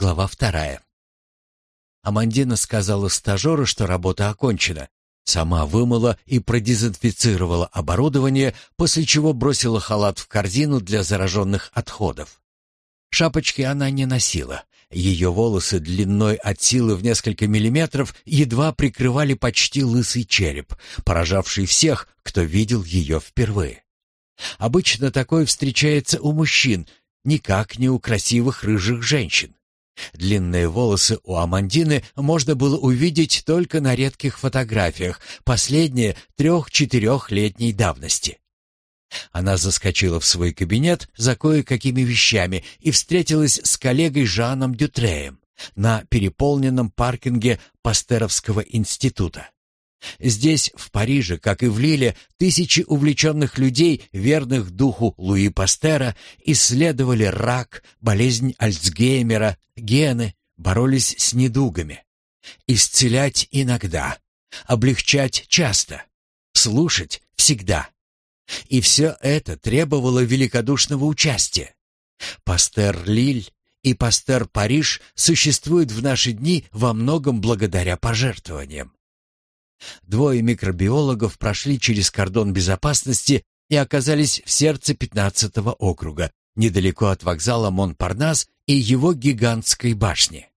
Глава вторая. Амандина сказала стажеру, что работа окончена. Сама вымыла и продезинфицировала оборудование, после чего бросила халат в корзину для зараженных отходов. Шапочки она не носила. Ее волосы длиной от силы в несколько миллиметров едва прикрывали почти лысый череп, поражавший всех, кто видел ее впервые. Обычно такое встречается у мужчин, никак не у красивых рыжих женщин. Длинные волосы у Амандины можно было увидеть только на редких фотографиях, последние трех-четырехлетней давности. Она заскочила в свой кабинет за кое-какими вещами и встретилась с коллегой Жаном Дютреем на переполненном паркинге Пастеровского института. Здесь, в Париже, как и в Лиле, тысячи увлеченных людей, верных духу Луи Пастера, исследовали рак, болезнь Альцгеймера, гены, боролись с недугами. Исцелять иногда, облегчать часто, слушать всегда. И все это требовало великодушного участия. Пастер Лиль и Пастер Париж существуют в наши дни во многом благодаря пожертвованиям. Двое микробиологов прошли через кордон безопасности и оказались в сердце 15-го округа, недалеко от вокзала Монпарнас и его гигантской башни.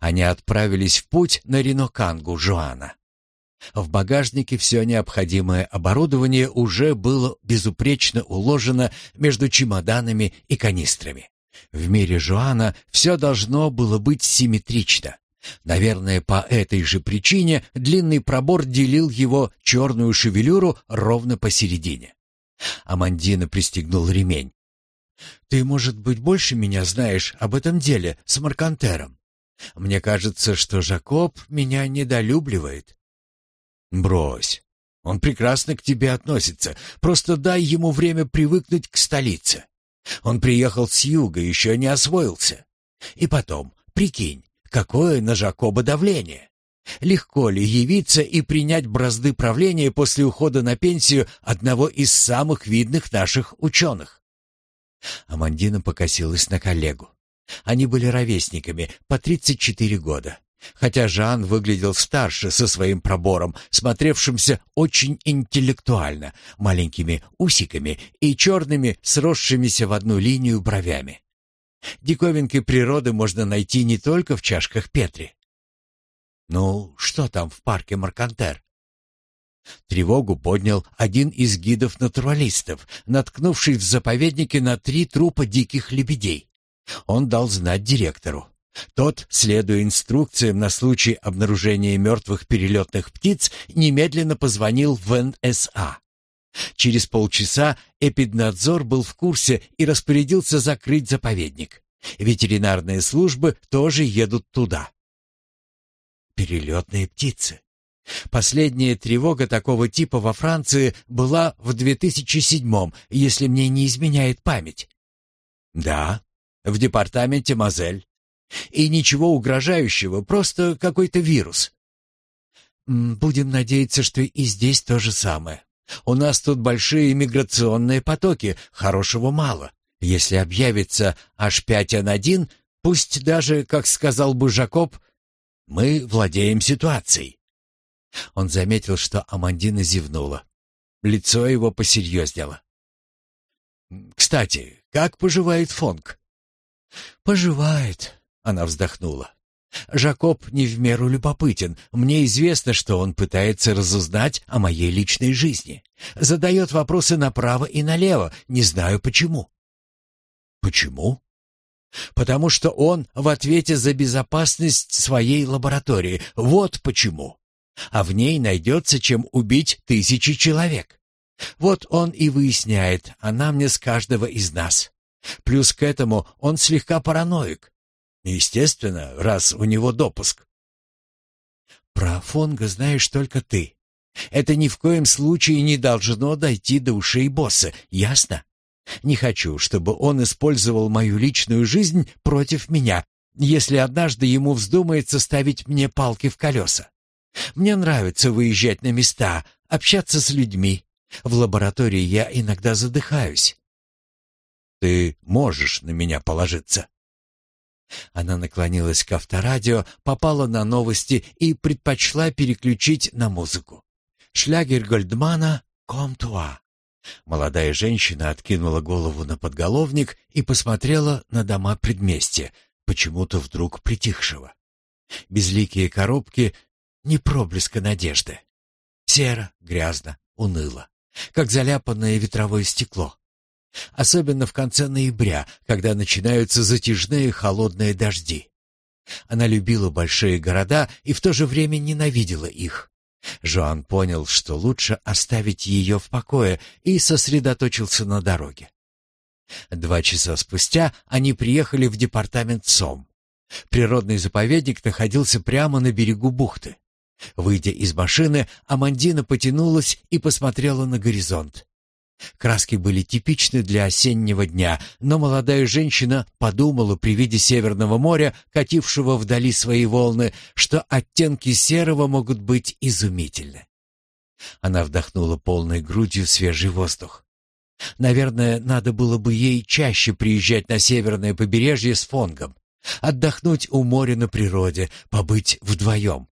Они отправились в путь на Ринокангу Жуана. В багажнике все необходимое оборудование уже было безупречно уложено между чемоданами и канистрами. В мире Жуана все должно было быть симметрично. Наверное, по этой же причине длинный пробор делил его черную шевелюру ровно посередине. Амандина пристегнул ремень. «Ты, может быть, больше меня знаешь об этом деле с Маркантером? Мне кажется, что Жакоб меня недолюбливает». «Брось. Он прекрасно к тебе относится. Просто дай ему время привыкнуть к столице. Он приехал с юга, еще не освоился. И потом, прикинь, Какое на Жакоба давление? Легко ли явиться и принять бразды правления после ухода на пенсию одного из самых видных наших ученых? Амандина покосилась на коллегу. Они были ровесниками, по 34 года. Хотя Жан выглядел старше со своим пробором, смотревшимся очень интеллектуально, маленькими усиками и черными, сросшимися в одну линию бровями. Диковинки природы можно найти не только в чашках Петри. Ну, что там в парке Маркантер? Тревогу поднял один из гидов-натуралистов, наткнувший в заповеднике на три трупа диких лебедей. Он дал знать директору. Тот, следуя инструкциям на случай обнаружения мертвых перелетных птиц, немедленно позвонил в НСА. Через полчаса эпиднадзор был в курсе и распорядился закрыть заповедник. Ветеринарные службы тоже едут туда. Перелетные птицы. Последняя тревога такого типа во Франции была в 2007 если мне не изменяет память. Да, в департаменте Мозель. И ничего угрожающего, просто какой-то вирус. Будем надеяться, что и здесь то же самое. У нас тут большие миграционные потоки, хорошего мало. Если объявится H5N1, пусть даже, как сказал бы Жакоб, мы владеем ситуацией. Он заметил, что Амандина зевнула. Лицо его посерьезнело. «Кстати, как поживает Фонг?» «Поживает», — она вздохнула. Жакоб не в меру любопытен. Мне известно, что он пытается разузнать о моей личной жизни. Задает вопросы направо и налево, не знаю почему. Почему? Потому что он в ответе за безопасность своей лаборатории. Вот почему. А в ней найдется чем убить тысячи человек. Вот он и выясняет она мне с каждого из нас. Плюс к этому он слегка параноик. Естественно, раз у него допуск. Про Фонга знаешь только ты. Это ни в коем случае не должно дойти до ушей босса, ясно? Не хочу, чтобы он использовал мою личную жизнь против меня, если однажды ему вздумается ставить мне палки в колеса. Мне нравится выезжать на места, общаться с людьми. В лаборатории я иногда задыхаюсь. Ты можешь на меня положиться. Она наклонилась к авторадио, попала на новости и предпочла переключить на музыку. Шлягер Гольдмана «Комтуа». Молодая женщина откинула голову на подголовник и посмотрела на дома предместья, почему-то вдруг притихшего. Безликие коробки — не проблеска надежды. Серо, грязно, уныло, как заляпанное ветровое стекло. Особенно в конце ноября, когда начинаются затяжные холодные дожди. Она любила большие города и в то же время ненавидела их. Жоан понял, что лучше оставить ее в покое и сосредоточился на дороге. Два часа спустя они приехали в департамент СОМ. Природный заповедник находился прямо на берегу бухты. Выйдя из машины, Амандина потянулась и посмотрела на горизонт. Краски были типичны для осеннего дня, но молодая женщина подумала при виде Северного моря, катившего вдали свои волны, что оттенки серого могут быть изумительны. Она вдохнула полной грудью свежий воздух. Наверное, надо было бы ей чаще приезжать на северное побережье с Фонгом, отдохнуть у моря на природе, побыть вдвоем.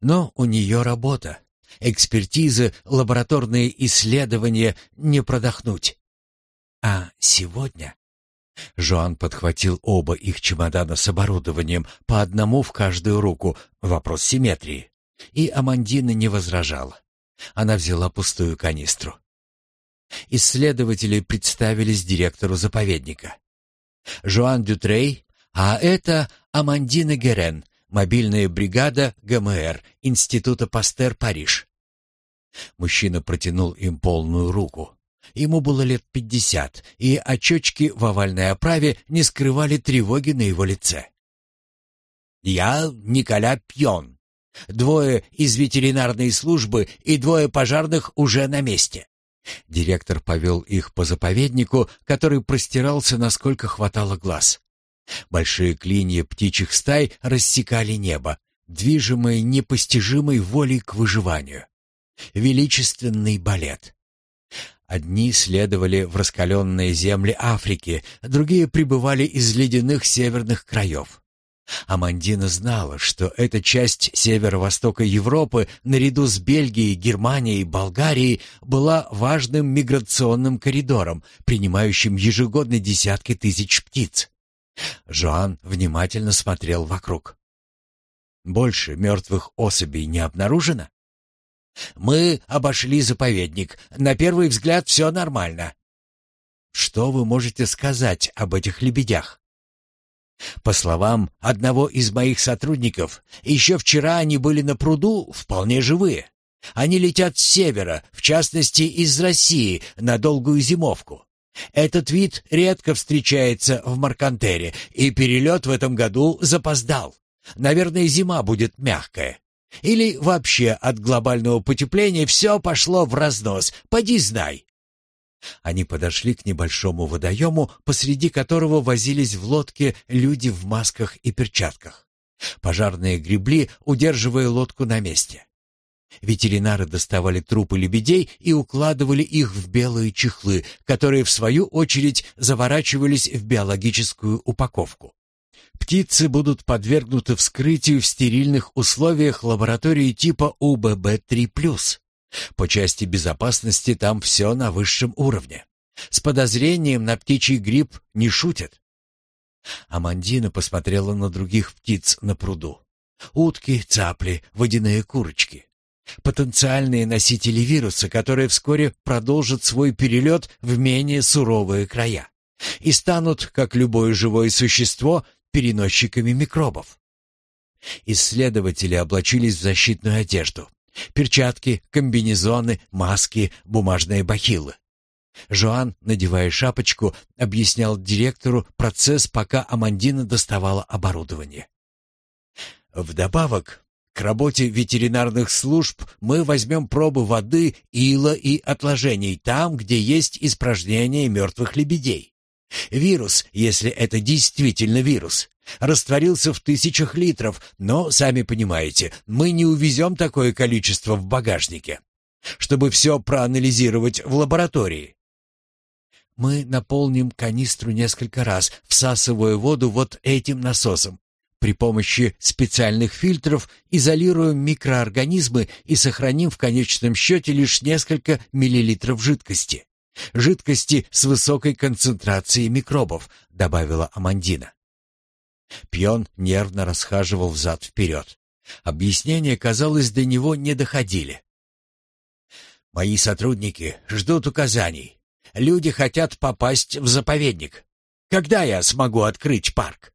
Но у нее работа, экспертизы, лабораторные исследования не продохнуть. А сегодня... Жоан подхватил оба их чемодана с оборудованием, по одному в каждую руку, вопрос симметрии. И Амандина не возражала. Она взяла пустую канистру. Исследователи представились директору заповедника. Жоан Дютрей, а это Амандина Герен, Мобильная бригада ГМР Института Пастер Париж. Мужчина протянул им полную руку. Ему было лет пятьдесят, и очечки в овальной оправе не скрывали тревоги на его лице. «Я Николя Пьон. Двое из ветеринарной службы и двое пожарных уже на месте». Директор повел их по заповеднику, который простирался, насколько хватало глаз. Большие клинья птичьих стай рассекали небо, движимые непостижимой волей к выживанию. Величественный балет. Одни следовали в раскаленные земли Африки, другие прибывали из ледяных северных краев. Амандина знала, что эта часть северо-востока Европы, наряду с Бельгией, Германией Болгарией, была важным миграционным коридором, принимающим ежегодно десятки тысяч птиц. Жоан внимательно смотрел вокруг. Больше мертвых особей не обнаружено? Мы обошли заповедник. На первый взгляд все нормально. Что вы можете сказать об этих лебедях? По словам одного из моих сотрудников, еще вчера они были на пруду вполне живые. Они летят с севера, в частности из России, на долгую зимовку. Этот вид редко встречается в Маркантере, и перелет в этом году запоздал. Наверное, зима будет мягкая. Или вообще от глобального потепления все пошло в разнос, поди знай. Они подошли к небольшому водоему, посреди которого возились в лодке люди в масках и перчатках. Пожарные гребли, удерживая лодку на месте. Ветеринары доставали трупы лебедей и укладывали их в белые чехлы, которые, в свою очередь, заворачивались в биологическую упаковку. Птицы будут подвергнуты вскрытию в стерильных условиях лаборатории типа УББ-3+. По части безопасности там все на высшем уровне. С подозрением на птичий грипп не шутят. Амандина посмотрела на других птиц на пруду. Утки, цапли, водяные курочки. Потенциальные носители вируса, которые вскоре продолжат свой перелет в менее суровые края и станут, как любое живое существо, переносчиками микробов. Исследователи облачились в защитную одежду. Перчатки, комбинезоны, маски, бумажные бахилы. Жоан, надевая шапочку, объяснял директору процесс, пока Амандина доставала оборудование. Вдобавок, к работе ветеринарных служб мы возьмем пробы воды, ила и отложений там, где есть испражнения мертвых лебедей. Вирус, если это действительно вирус, растворился в тысячах литров, но, сами понимаете, мы не увезем такое количество в багажнике, чтобы все проанализировать в лаборатории. Мы наполним канистру несколько раз, всасывая воду вот этим насосом, При помощи специальных фильтров изолируем микроорганизмы и сохраним в конечном счете лишь несколько миллилитров жидкости. Жидкости с высокой концентрацией микробов, добавила Амандина. Пьон нервно расхаживал взад-вперед. Объяснения, казалось, до него не доходили. «Мои сотрудники ждут указаний. Люди хотят попасть в заповедник. Когда я смогу открыть парк?»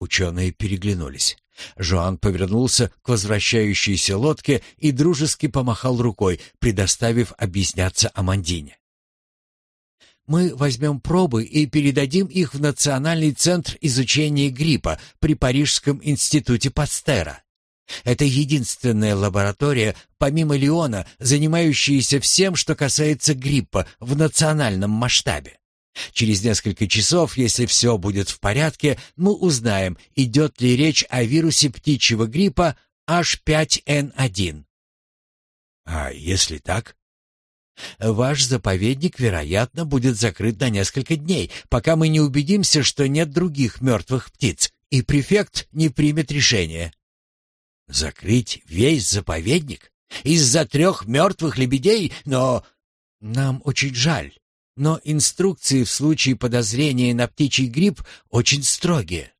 Ученые переглянулись. Жоан повернулся к возвращающейся лодке и дружески помахал рукой, предоставив объясняться Амандине. Мы возьмем пробы и передадим их в Национальный центр изучения гриппа при Парижском институте Пастера. Это единственная лаборатория, помимо Леона, занимающаяся всем, что касается гриппа в национальном масштабе. Через несколько часов, если все будет в порядке, мы узнаем, идет ли речь о вирусе птичьего гриппа H5N1. А если так? Ваш заповедник, вероятно, будет закрыт на несколько дней, пока мы не убедимся, что нет других мертвых птиц, и префект не примет решение. Закрыть весь заповедник? Из-за трех мертвых лебедей? Но нам очень жаль. Но инструкции в случае подозрения на птичий грипп очень строгие.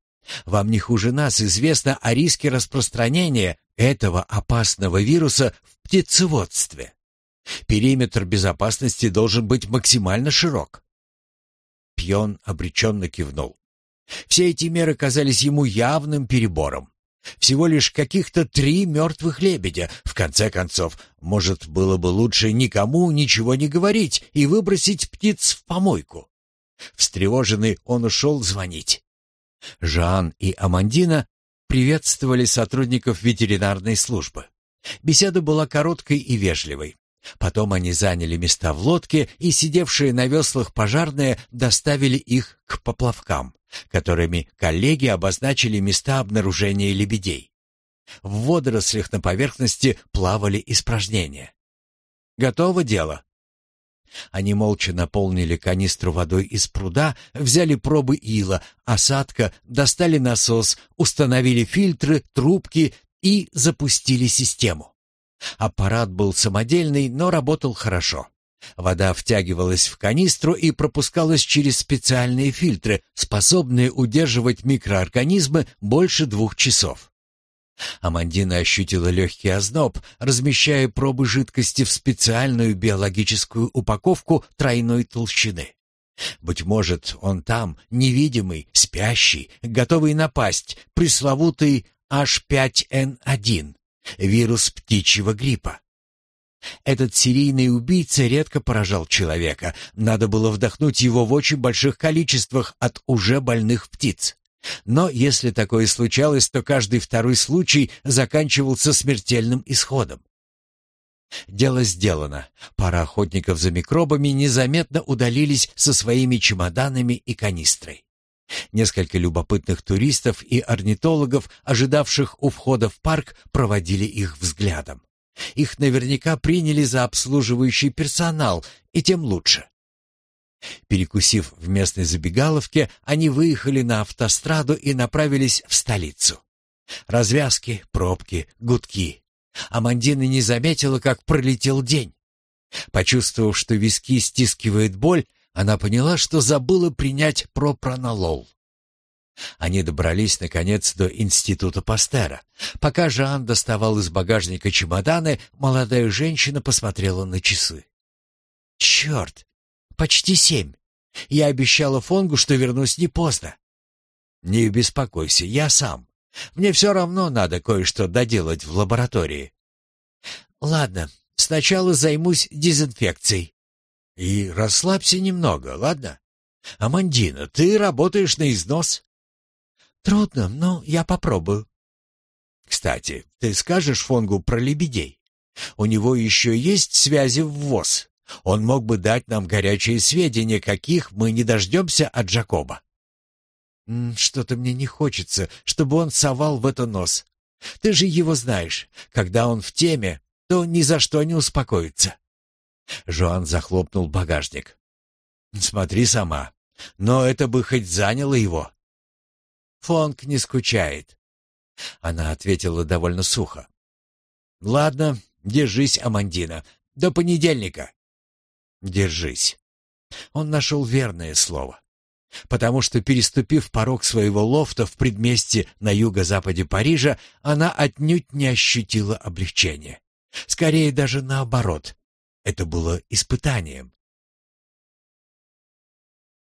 Вам не хуже нас известно о риске распространения этого опасного вируса в птицеводстве. Периметр безопасности должен быть максимально широк. Пьон обреченно кивнул. Все эти меры казались ему явным перебором. Всего лишь каких-то три мертвых лебедя. В конце концов, может, было бы лучше никому ничего не говорить и выбросить птиц в помойку. Встревоженный он ушел звонить. Жан и Амандина приветствовали сотрудников ветеринарной службы. Беседа была короткой и вежливой. Потом они заняли места в лодке, и сидевшие на веслах пожарные доставили их к поплавкам которыми коллеги обозначили места обнаружения лебедей. В водорослях на поверхности плавали испражнения. Готово дело. Они молча наполнили канистру водой из пруда, взяли пробы ила, осадка, достали насос, установили фильтры, трубки и запустили систему. Аппарат был самодельный, но работал хорошо. Вода втягивалась в канистру и пропускалась через специальные фильтры, способные удерживать микроорганизмы больше двух часов. Амандина ощутила легкий озноб, размещая пробы жидкости в специальную биологическую упаковку тройной толщины. Быть может, он там, невидимый, спящий, готовый напасть, пресловутый H5N1, вирус птичьего гриппа. Этот серийный убийца редко поражал человека. Надо было вдохнуть его в очень больших количествах от уже больных птиц. Но если такое случалось, то каждый второй случай заканчивался смертельным исходом. Дело сделано. Пара охотников за микробами незаметно удалились со своими чемоданами и канистрой. Несколько любопытных туристов и орнитологов, ожидавших у входа в парк, проводили их взглядом. Их наверняка приняли за обслуживающий персонал, и тем лучше. Перекусив в местной забегаловке, они выехали на автостраду и направились в столицу. Развязки, пробки, гудки. Амандина не заметила, как пролетел день. Почувствовав, что виски стискивает боль, она поняла, что забыла принять пропронолол. Они добрались, наконец, до института Пастера. Пока Жан доставал из багажника чемоданы, молодая женщина посмотрела на часы. «Черт! Почти семь! Я обещала Фонгу, что вернусь не поздно». «Не беспокойся, я сам. Мне все равно надо кое-что доделать в лаборатории». «Ладно, сначала займусь дезинфекцией». «И расслабься немного, ладно? Амандина, ты работаешь на износ. Трудно, но я попробую. Кстати, ты скажешь Фонгу про лебедей? У него еще есть связи в ВОЗ. Он мог бы дать нам горячие сведения, каких мы не дождемся от Джакоба. Что-то мне не хочется, чтобы он совал в это нос. Ты же его знаешь. Когда он в теме, то ни за что не успокоится. Жоан захлопнул багажник. Смотри сама. Но это бы хоть заняло его. Фонк не скучает. Она ответила довольно сухо. Ладно, держись, Амандина. До понедельника. Держись. Он нашел верное слово. Потому что, переступив порог своего лофта в предместье на юго-западе Парижа, она отнюдь не ощутила облегчения. Скорее даже наоборот. Это было испытанием.